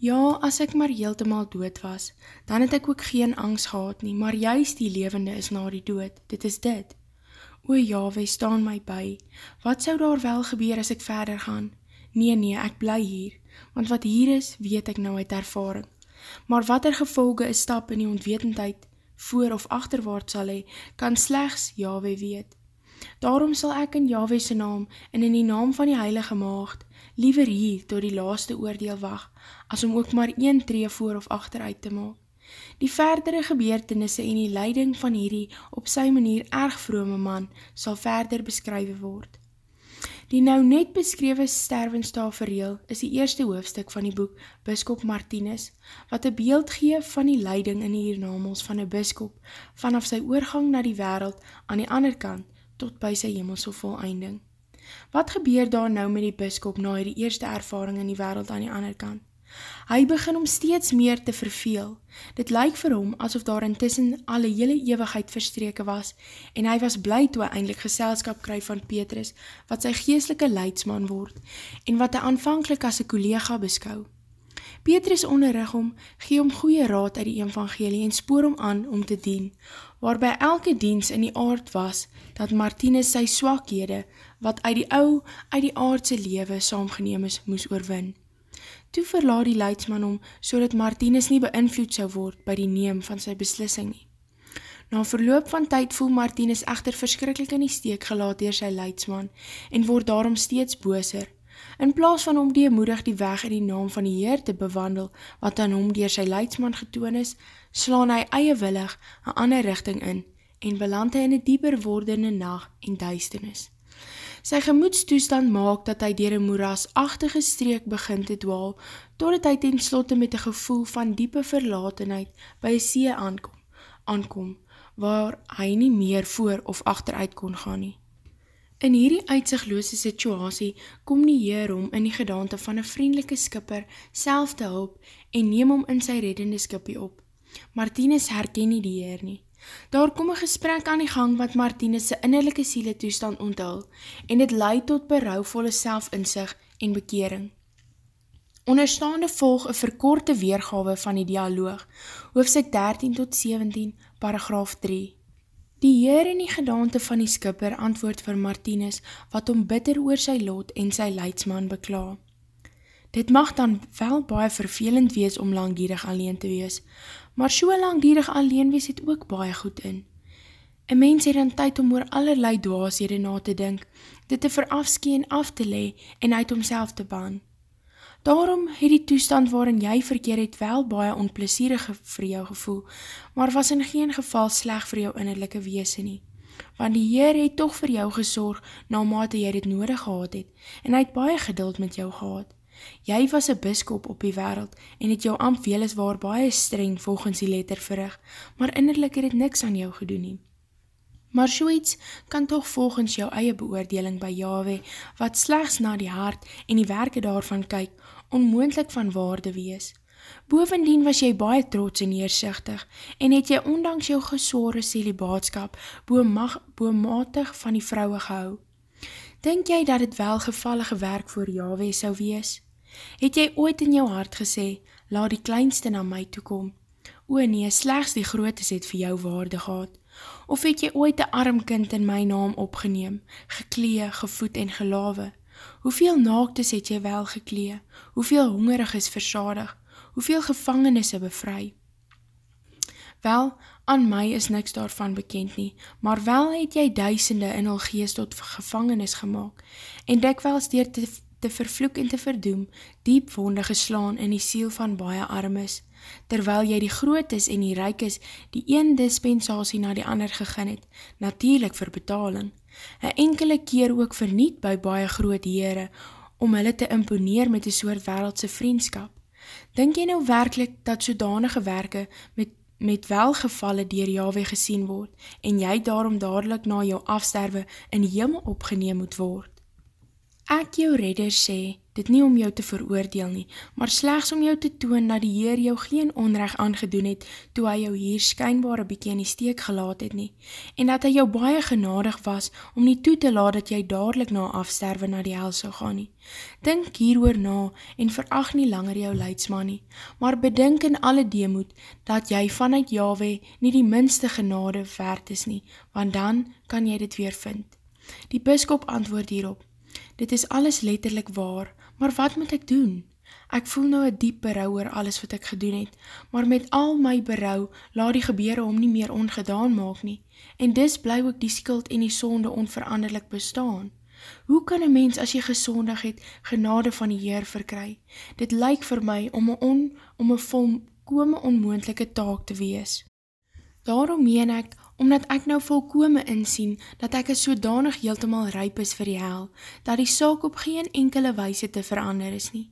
Ja, as ek maar heeltemal dood was, dan het ek ook geen angst gehad nie, maar juist die levende is na die dood, dit is dit. O Yahweh, staan my by, wat sou daar wel gebeur as ek verder gaan? Nee, nee, ek bly hier, want wat hier is, weet ek nou uit ervaring. Maar wat er gevolge is stap in die ontwetendheid, voor of achterwaard sal hy, kan slechts Yahweh weet. Daarom sal ek in Yahwehse naam en in die naam van die heilige maagd liever hier tot die laaste oordeel wacht, as om ook maar een tree voor of achteruit te maak. Die verdere gebeurtenisse en die leiding van hierdie op sy manier erg vrome man sal verder beskrywe word. Die nou net beskrewe stervenstafereel is die eerste hoofstuk van die boek Biskop Martinus, wat een beeld gee van die leiding in die hiernamels van een biskop vanaf sy oorgang na die wereld aan die ander kant tot by sy hemelse voleinding. Wat gebeur daar nou met die biskop na die eerste ervaring in die wereld aan die ander kant? Hy begin om steeds meer te verveel. Dit lyk vir hom asof daar intussen alle hele ewigheid verstreke was en hy was bly toe hy eindelijk geselskap kry van Petrus wat sy geestelike leidsman word en wat hy aanvankelijk as een collega beskou. Petrus onderrig hom, gee hom goeie raad uit die evangelie en spoor hom aan om te dien, waarby elke diens in die aard was, dat Martinus sy swakhede, wat uit die ou, uit die aardse lewe saamgeneem is, moes oorwin. Toe verlaat die leidsman om, so dat Martinus nie beïnvloed sou word by die neem van sy beslissing nie. Na verloop van tyd voel Martinus echter verskrikkelijk in die steek gelaat dier sy leidsman en word daarom steeds booser. In plaas van om deemoedig die weg in die naam van die Heer te bewandel, wat aan hom dier sy leidsman getoon is, slaan hy eie-willig een ander richting in en beland hy in die dieper wordende nacht en duisternis. Sy gemoedstoestand maak dat hy dier een moerasachtige streek begin te dwaal, totdat hy ten slotte met een gevoel van diepe verlatenheid by een see aankom, aankom, waar hy nie meer voor of achteruit kon gaan nie. In hierdie uitzichtloose situasie kom die Heer om in die gedaante van een vriendelike skipper self te hulp en neem om in sy reddende skipie op. Martinus herken nie die Heer nie. Daar kom een gesprek aan die gang wat Martinus sy innerlijke siele toestand onthul en dit leid tot berouwvolle selfinzicht en bekering. Onderstaande volg een verkorte weergawe van die dialoog, hoofdstuk 13 tot 17, paragraaf 3. Die Heer in die gedaante van die skipper antwoord vir Martinus wat om bitter oor sy lot en sy leidsman bekla. Dit mag dan wel baie vervelend wees om langdierig alleen te wees, maar so langdierig alleen wees het ook baie goed in. Een mens het dan tyd om oor allerlei dwaashede na te dink, dit te verafskie en af te le en uit homself te baan. Daarom het die toestand waarin jy verkeer het wel baie onplesierig vir jou gevoel, maar was in geen geval sleg vir jou innerlijke weese nie. Want die Heer het toch vir jou gesorg na mate jy dit nodig gehad het, en hy het baie geduld met jou gehad. Jy was een biskop op die wereld en het jou amp weliswaar baie streng volgens die letter verrig, maar innerlik het het niks aan jou gedoen nie. Maar soeits kan toch volgens jou eie beoordeling by Yahweh, wat slechts na die hart en die werke daarvan kyk, onmoendlik van waarde wees. Bovendien was jy baie trots en neersichtig en het jy ondanks jou gesore celibaatskap boematig van die vrouwe gehou. Denk jy dat het wel gevallige werk voor Yahweh sou wees? Het jy ooit in jou hart gesê, laat die kleinste na my toekom? O nee, slechts die grootes het vir jou waarde gehad. Of het jy ooit die arm kind in my naam opgeneem, geklee, gevoed en gelawe? Hoeveel naaktes het jy wel geklee? Hoeveel hongerig is versadig? Hoeveel gevangenisse bevry? Wel, aan my is niks daarvan bekend nie, maar wel het jy duisende in al geest tot gevangenis gemaakt, en dikwels dier te te vervloek en te verdoem, diep wonde geslaan in die siel van baie armes, terwyl jy die grootes en die reikes die een dispensatie na die ander gegin het, natuurlijk vir betaling, een enkele keer ook verniet by baie groot heren, om hulle te imponeer met die soort wereldse vriendskap. Denk jy nou werkelijk dat sodanige werke met met welgevalle dier Yahweh gesien word, en jy daarom dadelijk na jou afsterwe in die hemel opgeneem moet word? Ek jou redder sê, dit nie om jou te veroordeel nie, maar slechts om jou te toon dat die Heer jou geen onrecht aangedoen het, toe hy jou hier skynbare bykie in die steek gelaat het nie, en dat hy jou baie genadig was, om nie toe te laat dat jy dadelijk na afsterwe na die hel sal gaan nie. Dink hier na, en veracht nie langer jou leidsman nie, maar bedink in alle deemoed, dat jy vanuit Yahweh nie die minste genade verd is nie, want dan kan jy dit weer vind. Die biskop antwoord hierop, Dit is alles letterlik waar, maar wat moet ek doen? Ek voel nou een diep berou oor alles wat ek gedoen het, maar met al my berou laat die gebeur om nie meer ongedaan maak nie, en dis bly ook die skuld en die sonde onveranderlik bestaan. Hoe kan een mens as jy gesondig het, genade van die Heer verkry? Dit lyk vir my om een, on, om een volkome onmoendelike taak te wees. Daarom meen ek, omdat ek nou volkome insien, dat ek is sodanig heeltemal ryp is vir die hel, dat die saak op geen enkele wijse te verander is nie,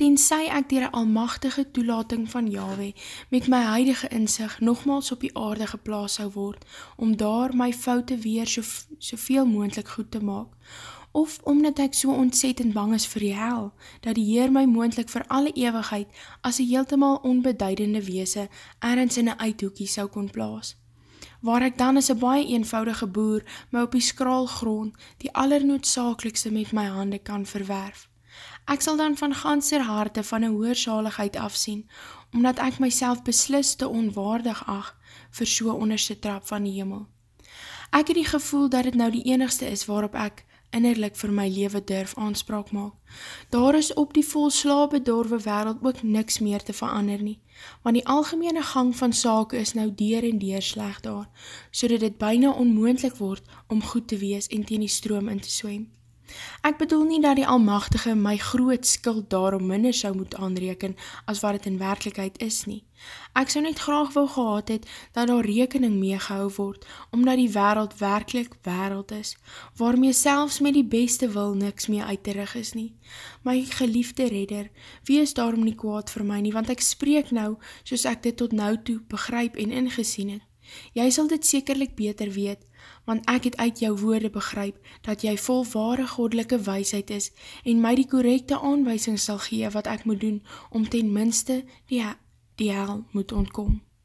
tenzij ek dier een almachtige toelating van Yahweh met my huidige inzicht nogmaals op die aarde geplaas sou word, om daar my foute weer so, soveel moendlik goed te maak, of omdat ek so ontzettend bang is vir die hel, dat die Heer my moendlik vir alle eeuwigheid as een heeltemal onbeduidende weese ergens in een uithoekie sou kon plaas waar ek dan as een baie eenvoudige boer my op die skraal grond die allernoodzakelikste met my hande kan verwerf. Ek sal dan van ganser harte van een hoorzaligheid afsien, omdat ek myself beslis te onwaardig ag vir so onderste trap van die hemel. Ek het die gevoel dat het nou die enigste is waarop ek innerlik vir my lewe durf aanspraak maak. Daar is op die volsla bedorwe wereld ook niks meer te verander nie, want die algemene gang van sake is nou deur en deur sleg daar, so dit byna onmoendlik word om goed te wees en teen die stroom in te swem. Ek bedoel nie dat die Almachtige my groot skuld daarom minder sou moet aanreken as wat het in werkelijkheid is nie. Ek sou net graag wil gehad het dat daar rekening meegehou word, omdat die wereld werkelijk wereld is, waarmee selfs met die beste wil niks meer uit te rig is nie. My geliefde redder, wie is daarom nie kwaad vir my nie, want ek spreek nou soos ek dit tot nou toe begryp en ingesien het. Jy sal dit sekerlik beter weet, want ek het uit jou woorde begryp, dat jy vol ware godelike weisheid is, en my die korrekte aanwijsing sal gee wat ek moet doen, om ten minste die, die hel moet ontkom.